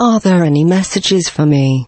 Are there any messages for me?